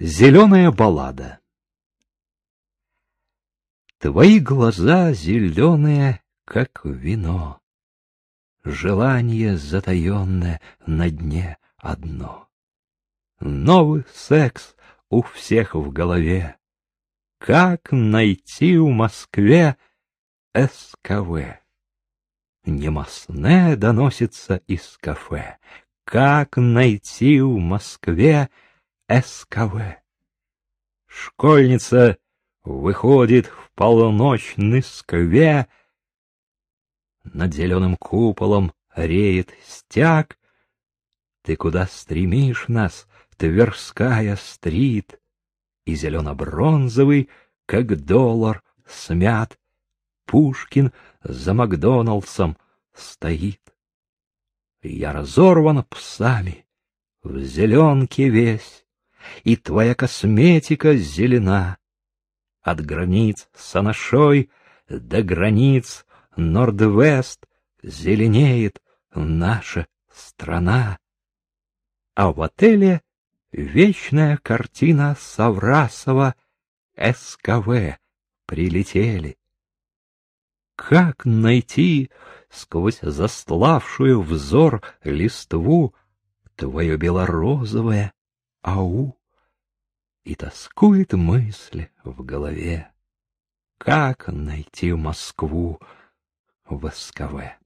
Зеленая баллада Твои глаза зеленые, как вино, Желание затаенное на дне одно. Новый секс у всех в голове. Как найти в Москве СКВ? Немасне доносится из кафе. Как найти в Москве СКВ? Школьница выходит в полуночный скве. Над зеленым куполом реет стяг. Ты куда стремишь нас, Тверская стрит? И зелено-бронзовый, как доллар, смят. Пушкин за Макдоналдсом стоит. Я разорван псами, в зеленке весь, И твоя косметика зелена. От границ Санашой до границ Норд-Вест зеленеет наша страна. А в отеле вечная картина Саврасова СКВ прилетели. Как найти сквозь застлавшую взор листву твое белорозовое ау? И тоскует мысль в голове, как найти Москву в СКВ.